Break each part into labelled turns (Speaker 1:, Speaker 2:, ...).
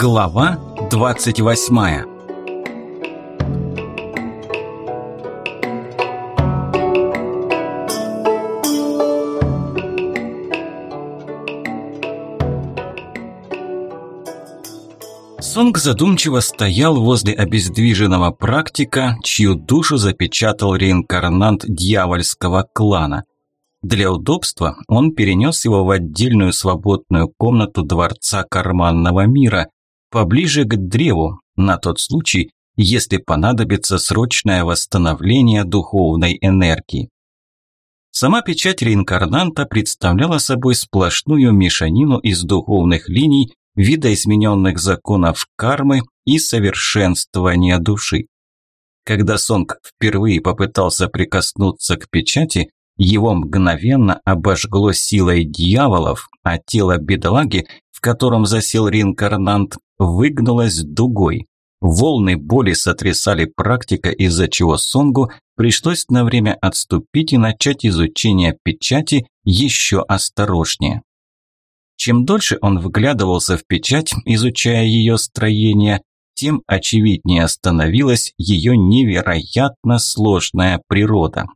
Speaker 1: Глава 28 Сонг задумчиво стоял возле обездвиженного практика, чью душу запечатал реинкарнант дьявольского клана. Для удобства он перенес его в отдельную свободную комнату Дворца Карманного Мира, поближе к древу, на тот случай, если понадобится срочное восстановление духовной энергии. Сама печать реинкарнанта представляла собой сплошную мешанину из духовных линий, видоизмененных законов кармы и совершенствования души. Когда Сонг впервые попытался прикоснуться к печати, его мгновенно обожгло силой дьяволов, а тело бедолаги, в котором засел реинкарнант, выгнулось дугой. Волны боли сотрясали практика, из-за чего Сонгу пришлось на время отступить и начать изучение печати еще осторожнее. Чем дольше он вглядывался в печать, изучая ее строение, тем очевиднее становилась ее невероятно сложная природа.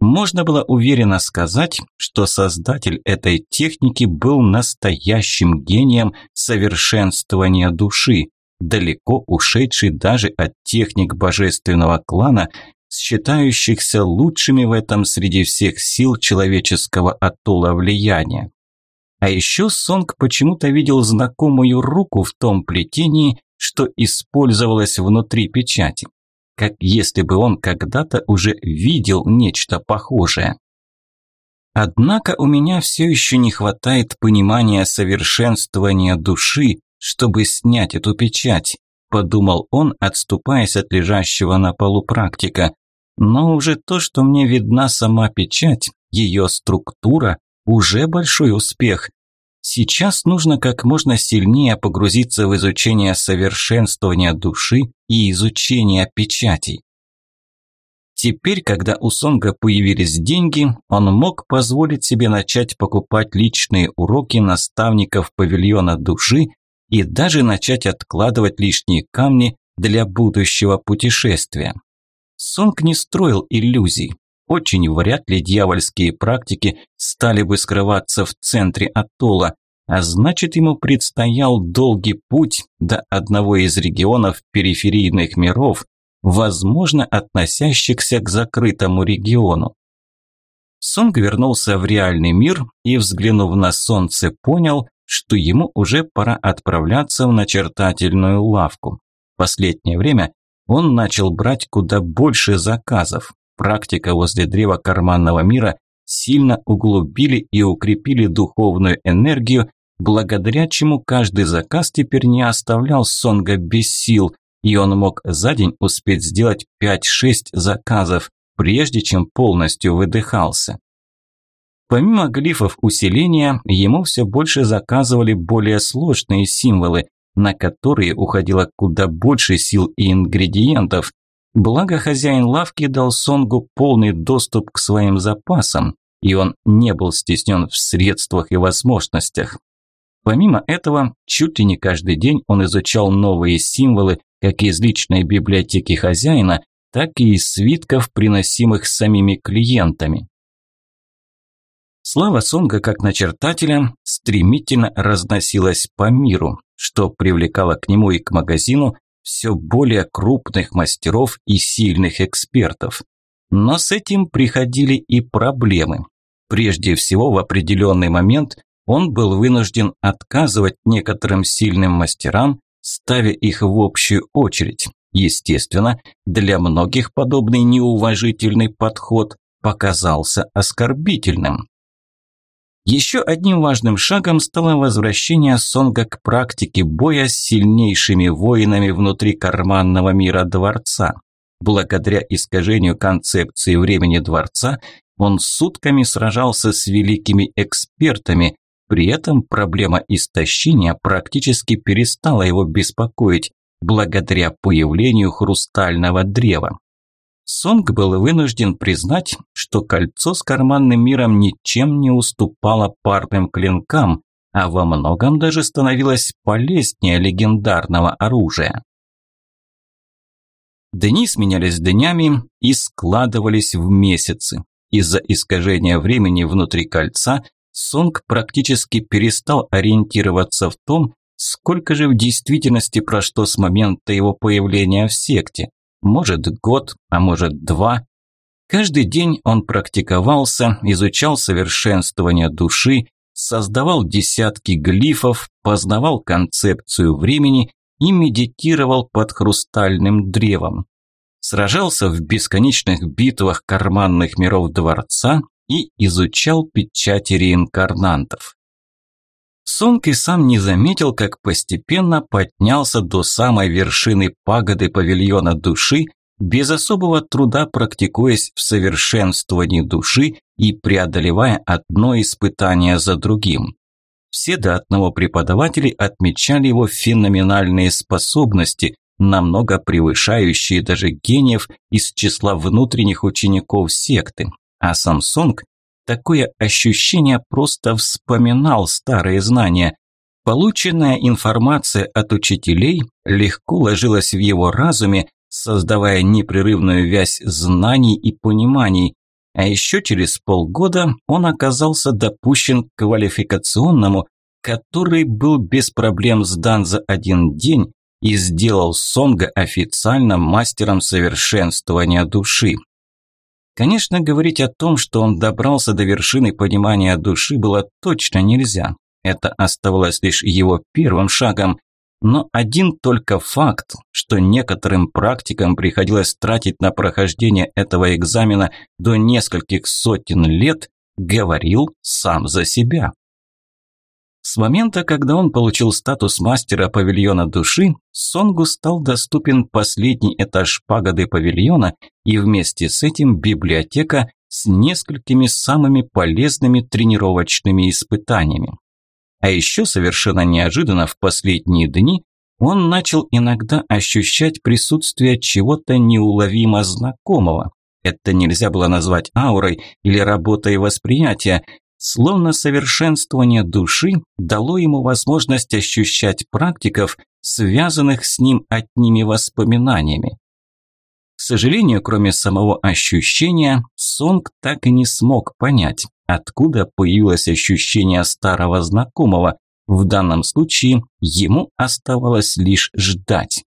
Speaker 1: Можно было уверенно сказать, что создатель этой техники был настоящим гением совершенствования души, далеко ушедший даже от техник божественного клана, считающихся лучшими в этом среди всех сил человеческого атолла влияния. А еще Сонг почему-то видел знакомую руку в том плетении, что использовалось внутри печати как если бы он когда-то уже видел нечто похожее. Однако у меня все еще не хватает понимания совершенствования души, чтобы снять эту печать, подумал он, отступаясь от лежащего на полу практика. Но уже то, что мне видна сама печать, ее структура, уже большой успех. Сейчас нужно как можно сильнее погрузиться в изучение совершенствования души и изучение печатей. Теперь, когда у Сонга появились деньги, он мог позволить себе начать покупать личные уроки наставников павильона души и даже начать откладывать лишние камни для будущего путешествия. Сонг не строил иллюзий. Очень вряд ли дьявольские практики стали бы скрываться в центре атолла, а значит ему предстоял долгий путь до одного из регионов периферийных миров, возможно, относящихся к закрытому региону. Сонг вернулся в реальный мир и, взглянув на солнце, понял, что ему уже пора отправляться в начертательную лавку. В последнее время он начал брать куда больше заказов, практика возле древа карманного мира сильно углубили и укрепили духовную энергию, благодаря чему каждый заказ теперь не оставлял Сонга без сил, и он мог за день успеть сделать 5-6 заказов, прежде чем полностью выдыхался. Помимо глифов усиления, ему все больше заказывали более сложные символы, на которые уходило куда больше сил и ингредиентов, Благо хозяин лавки дал Сонгу полный доступ к своим запасам, и он не был стеснен в средствах и возможностях. Помимо этого, чуть ли не каждый день он изучал новые символы как из личной библиотеки хозяина, так и из свитков, приносимых самими клиентами. Слава Сонга как начертателя стремительно разносилась по миру, что привлекало к нему и к магазину все более крупных мастеров и сильных экспертов. Но с этим приходили и проблемы. Прежде всего, в определенный момент он был вынужден отказывать некоторым сильным мастерам, ставя их в общую очередь. Естественно, для многих подобный неуважительный подход показался оскорбительным. Еще одним важным шагом стало возвращение Сонга к практике боя с сильнейшими воинами внутри карманного мира дворца. Благодаря искажению концепции времени дворца, он сутками сражался с великими экспертами, при этом проблема истощения практически перестала его беспокоить, благодаря появлению хрустального древа. Сонг был вынужден признать, что кольцо с карманным миром ничем не уступало парным клинкам, а во многом даже становилась полезнее легендарного оружия. Дни сменялись днями и складывались в месяцы. Из-за искажения времени внутри кольца Сонг практически перестал ориентироваться в том, сколько же в действительности прошло с момента его появления в секте. Может год, а может два. Каждый день он практиковался, изучал совершенствование души, создавал десятки глифов, познавал концепцию времени и медитировал под хрустальным древом. Сражался в бесконечных битвах карманных миров дворца и изучал печати реинкарнантов. Сонг и сам не заметил, как постепенно поднялся до самой вершины пагоды павильона души, без особого труда практикуясь в совершенствовании души и преодолевая одно испытание за другим. Все до одного преподавателей отмечали его феноменальные способности, намного превышающие даже гениев из числа внутренних учеников секты. А Самсунг такое ощущение просто вспоминал старые знания. Полученная информация от учителей легко ложилась в его разуме, создавая непрерывную вязь знаний и пониманий, а еще через полгода он оказался допущен к квалификационному, который был без проблем сдан за один день и сделал Сонга официально мастером совершенствования души. Конечно, говорить о том, что он добрался до вершины понимания души, было точно нельзя. Это оставалось лишь его первым шагом, но один только факт, что некоторым практикам приходилось тратить на прохождение этого экзамена до нескольких сотен лет, говорил сам за себя. С момента, когда он получил статус мастера павильона души, Сонгу стал доступен последний этаж пагоды павильона и вместе с этим библиотека с несколькими самыми полезными тренировочными испытаниями. А еще совершенно неожиданно в последние дни он начал иногда ощущать присутствие чего-то неуловимо знакомого. Это нельзя было назвать аурой или работой восприятия, словно совершенствование души дало ему возможность ощущать практиков, связанных с ним одними воспоминаниями. К сожалению, кроме самого ощущения, Сонг так и не смог понять, откуда появилось ощущение старого знакомого. В данном случае ему оставалось лишь ждать.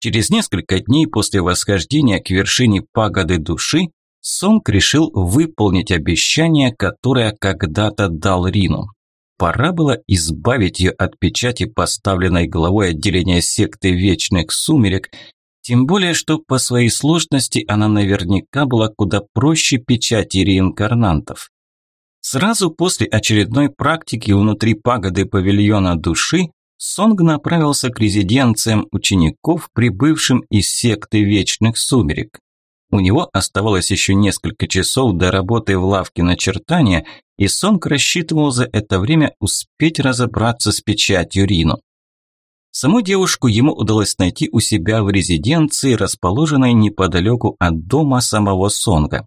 Speaker 1: Через несколько дней после восхождения к вершине пагоды души Сонг решил выполнить обещание, которое когда-то дал Рину. Пора было избавить ее от печати, поставленной главой отделения секты Вечных Сумерек, тем более, что по своей сложности она наверняка была куда проще печати реинкарнантов. Сразу после очередной практики внутри пагоды павильона души Сонг направился к резиденциям учеников, прибывшим из секты Вечных Сумерек. У него оставалось еще несколько часов до работы в лавке начертания, и Сонг рассчитывал за это время успеть разобраться с печатью Рину. Саму девушку ему удалось найти у себя в резиденции, расположенной неподалеку от дома самого Сонга.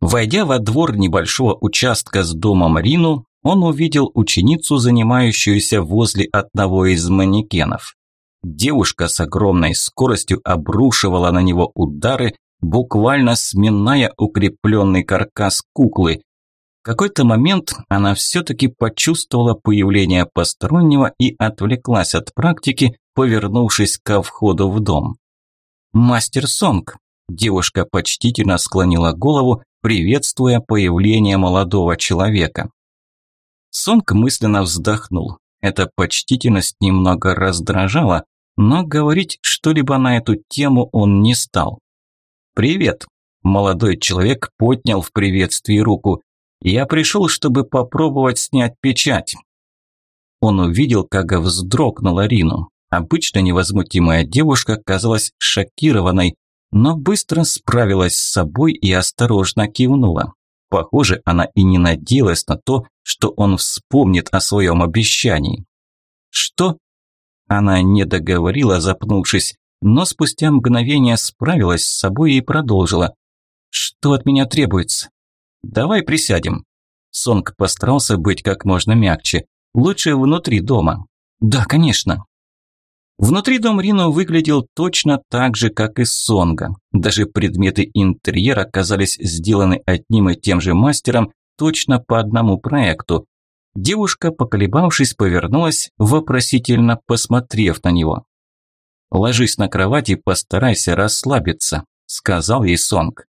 Speaker 1: Войдя во двор небольшого участка с домом Рину, он увидел ученицу, занимающуюся возле одного из манекенов. Девушка с огромной скоростью обрушивала на него удары, буквально сминая укрепленный каркас куклы. В какой-то момент она все-таки почувствовала появление постороннего и отвлеклась от практики, повернувшись ко входу в дом. «Мастер Сонг!» Девушка почтительно склонила голову, приветствуя появление молодого человека. Сонг мысленно вздохнул. Эта почтительность немного раздражала, но говорить что-либо на эту тему он не стал. «Привет!» Молодой человек поднял в приветствии руку. Я пришел, чтобы попробовать снять печать. Он увидел, как вздрогнула Рину. Обычно невозмутимая девушка казалась шокированной, но быстро справилась с собой и осторожно кивнула. Похоже, она и не надеялась на то, что он вспомнит о своем обещании. «Что?» Она не договорила, запнувшись, но спустя мгновение справилась с собой и продолжила. «Что от меня требуется?» «Давай присядем». Сонг постарался быть как можно мягче. Лучше внутри дома. Да, конечно. Внутри дом Рино выглядел точно так же, как и Сонга. Даже предметы интерьера казались сделаны одним и тем же мастером точно по одному проекту. Девушка, поколебавшись, повернулась, вопросительно посмотрев на него. «Ложись на кровать и постарайся расслабиться», – сказал ей Сонг.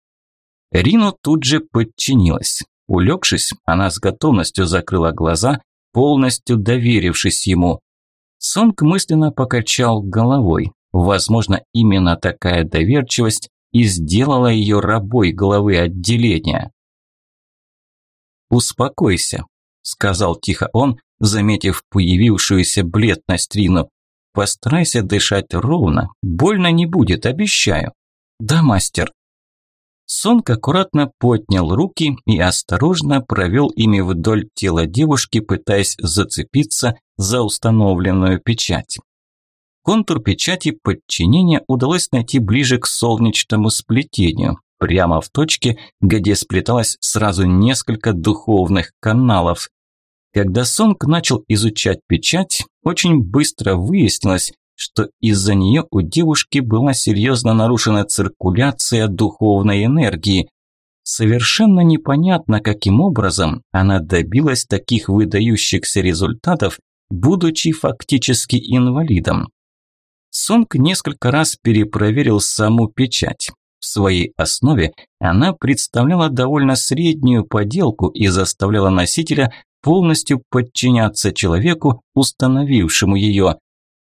Speaker 1: Рино тут же подчинилась. Улегшись, она с готовностью закрыла глаза, полностью доверившись ему. Сонг мысленно покачал головой. Возможно, именно такая доверчивость и сделала ее рабой главы отделения. «Успокойся», – сказал тихо он, заметив появившуюся бледность Рину. «Постарайся дышать ровно, больно не будет, обещаю». «Да, мастер». Сонг аккуратно поднял руки и осторожно провел ими вдоль тела девушки, пытаясь зацепиться за установленную печать. Контур печати подчинения удалось найти ближе к солнечному сплетению, прямо в точке, где сплеталось сразу несколько духовных каналов. Когда Сонг начал изучать печать, очень быстро выяснилось, что из-за нее у девушки была серьезно нарушена циркуляция духовной энергии. Совершенно непонятно, каким образом она добилась таких выдающихся результатов, будучи фактически инвалидом. Сонг несколько раз перепроверил саму печать. В своей основе она представляла довольно среднюю поделку и заставляла носителя полностью подчиняться человеку, установившему ее.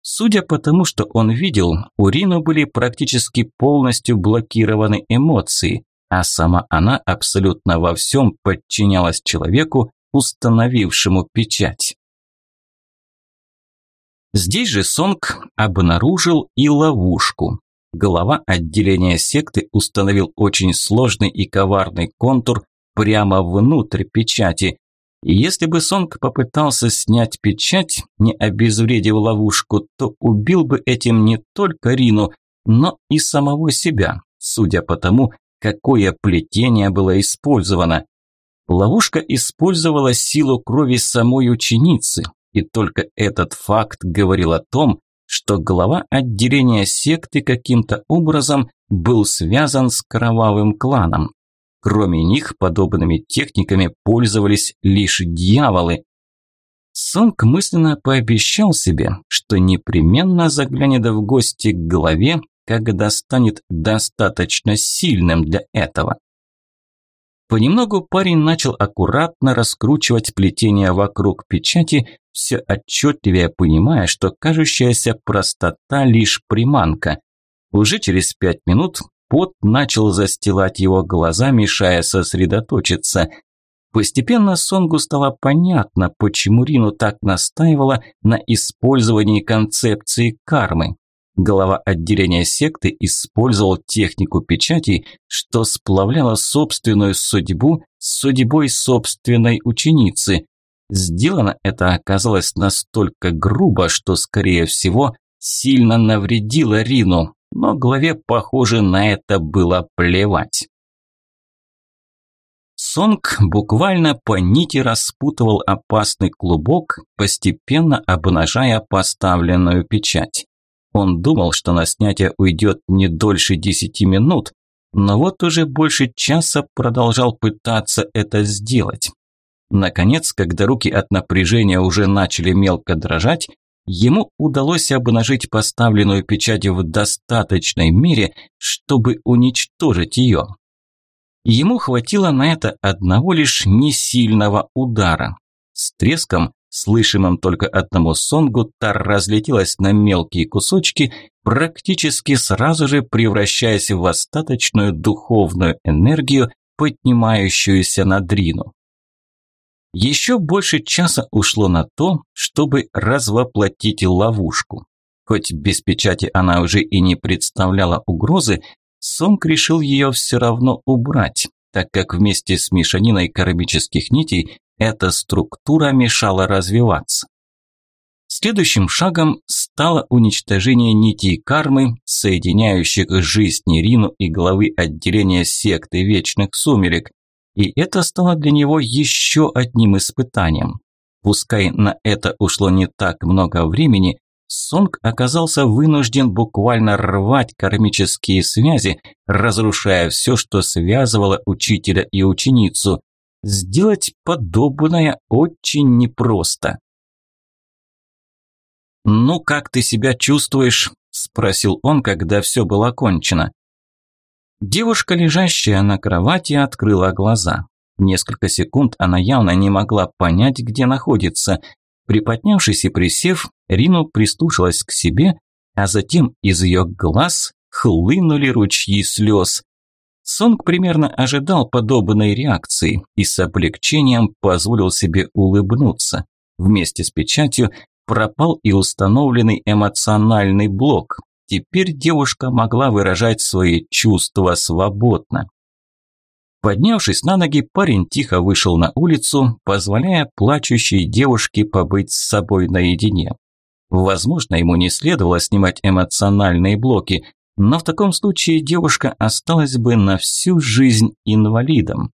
Speaker 1: Судя по тому, что он видел, у Рину были практически полностью блокированы эмоции, а сама она абсолютно во всем подчинялась человеку, установившему печать. Здесь же Сонг обнаружил и ловушку. Глава отделения секты установил очень сложный и коварный контур прямо внутрь печати. И если бы Сонг попытался снять печать, не обезвредив ловушку, то убил бы этим не только Рину, но и самого себя, судя по тому, какое плетение было использовано. Ловушка использовала силу крови самой ученицы, и только этот факт говорил о том, что глава отделения секты каким-то образом был связан с кровавым кланом. Кроме них, подобными техниками пользовались лишь дьяволы. Сонг мысленно пообещал себе, что непременно заглянет в гости к главе, когда станет достаточно сильным для этого. Понемногу парень начал аккуратно раскручивать плетение вокруг печати, все отчетливее понимая, что кажущаяся простота лишь приманка. Уже через пять минут пот начал застилать его глаза, мешая сосредоточиться. Постепенно Сонгу стало понятно, почему Рину так настаивала на использовании концепции кармы. Глава отделения секты использовал технику печати, что сплавляло собственную судьбу с судьбой собственной ученицы. Сделано это оказалось настолько грубо, что, скорее всего, сильно навредило Рину, но главе, похоже, на это было плевать. Сонг буквально по нити распутывал опасный клубок, постепенно обнажая поставленную печать. Он думал, что на снятие уйдет не дольше десяти минут, но вот уже больше часа продолжал пытаться это сделать. Наконец, когда руки от напряжения уже начали мелко дрожать, ему удалось обнажить поставленную печать в достаточной мере, чтобы уничтожить ее. Ему хватило на это одного лишь несильного удара. С треском слышимым только одному сонгу, тар разлетелась на мелкие кусочки, практически сразу же превращаясь в остаточную духовную энергию, поднимающуюся на дрину. Еще больше часа ушло на то, чтобы развоплотить ловушку. Хоть без печати она уже и не представляла угрозы, Сонг решил ее все равно убрать, так как вместе с мешаниной кармических нитей эта структура мешала развиваться. Следующим шагом стало уничтожение нитей кармы, соединяющих жизнь Ирину и главы отделения секты Вечных Сумерек. И это стало для него еще одним испытанием. Пускай на это ушло не так много времени, Сонг оказался вынужден буквально рвать кармические связи, разрушая все, что связывало учителя и ученицу. Сделать подобное очень непросто. «Ну, как ты себя чувствуешь?» – спросил он, когда все было кончено. Девушка, лежащая на кровати, открыла глаза. Несколько секунд она явно не могла понять, где находится. Приподнявшись и присев, Рину прислушалась к себе, а затем из ее глаз хлынули ручьи слез. Сонг примерно ожидал подобной реакции и с облегчением позволил себе улыбнуться. Вместе с печатью пропал и установленный эмоциональный блок. Теперь девушка могла выражать свои чувства свободно. Поднявшись на ноги, парень тихо вышел на улицу, позволяя плачущей девушке побыть с собой наедине. Возможно, ему не следовало снимать эмоциональные блоки, но в таком случае девушка осталась бы на всю жизнь инвалидом.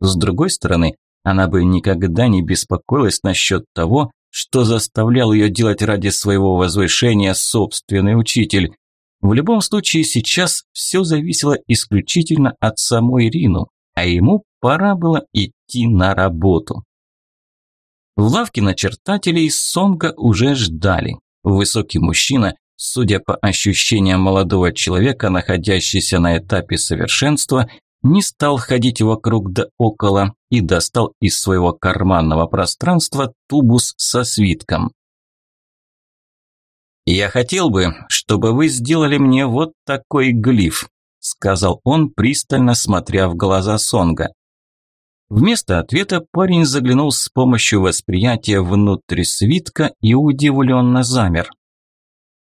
Speaker 1: С другой стороны, она бы никогда не беспокоилась насчет того, что заставлял ее делать ради своего возвышения собственный учитель. В любом случае сейчас все зависело исключительно от самой Рину а ему пора было идти на работу. В лавке начертателей Сонга уже ждали. Высокий мужчина, судя по ощущениям молодого человека, находящийся на этапе совершенства, не стал ходить вокруг да около и достал из своего карманного пространства тубус со свитком. «Я хотел бы, чтобы вы сделали мне вот такой глиф», сказал он, пристально смотря в глаза Сонга. Вместо ответа парень заглянул с помощью восприятия внутрь свитка и удивленно замер.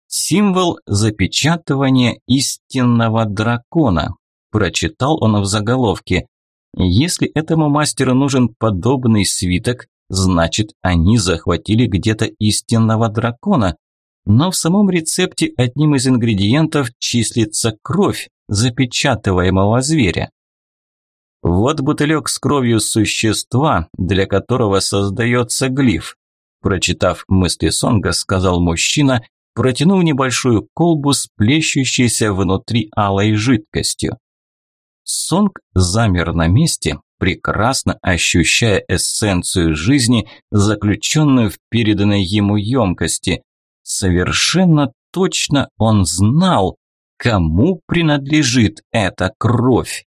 Speaker 1: «Символ запечатывания истинного дракона», – прочитал он в заголовке. «Если этому мастеру нужен подобный свиток, значит, они захватили где-то истинного дракона, но в самом рецепте одним из ингредиентов числится кровь, запечатываемого зверя. Вот бутылек с кровью существа, для которого создается глиф. Прочитав мысли Сонга, сказал мужчина, протянув небольшую колбу с плещущейся внутри алой жидкостью. Сонг замер на месте, прекрасно ощущая эссенцию жизни, заключенную в переданной ему емкости. Совершенно точно он знал, кому принадлежит эта кровь.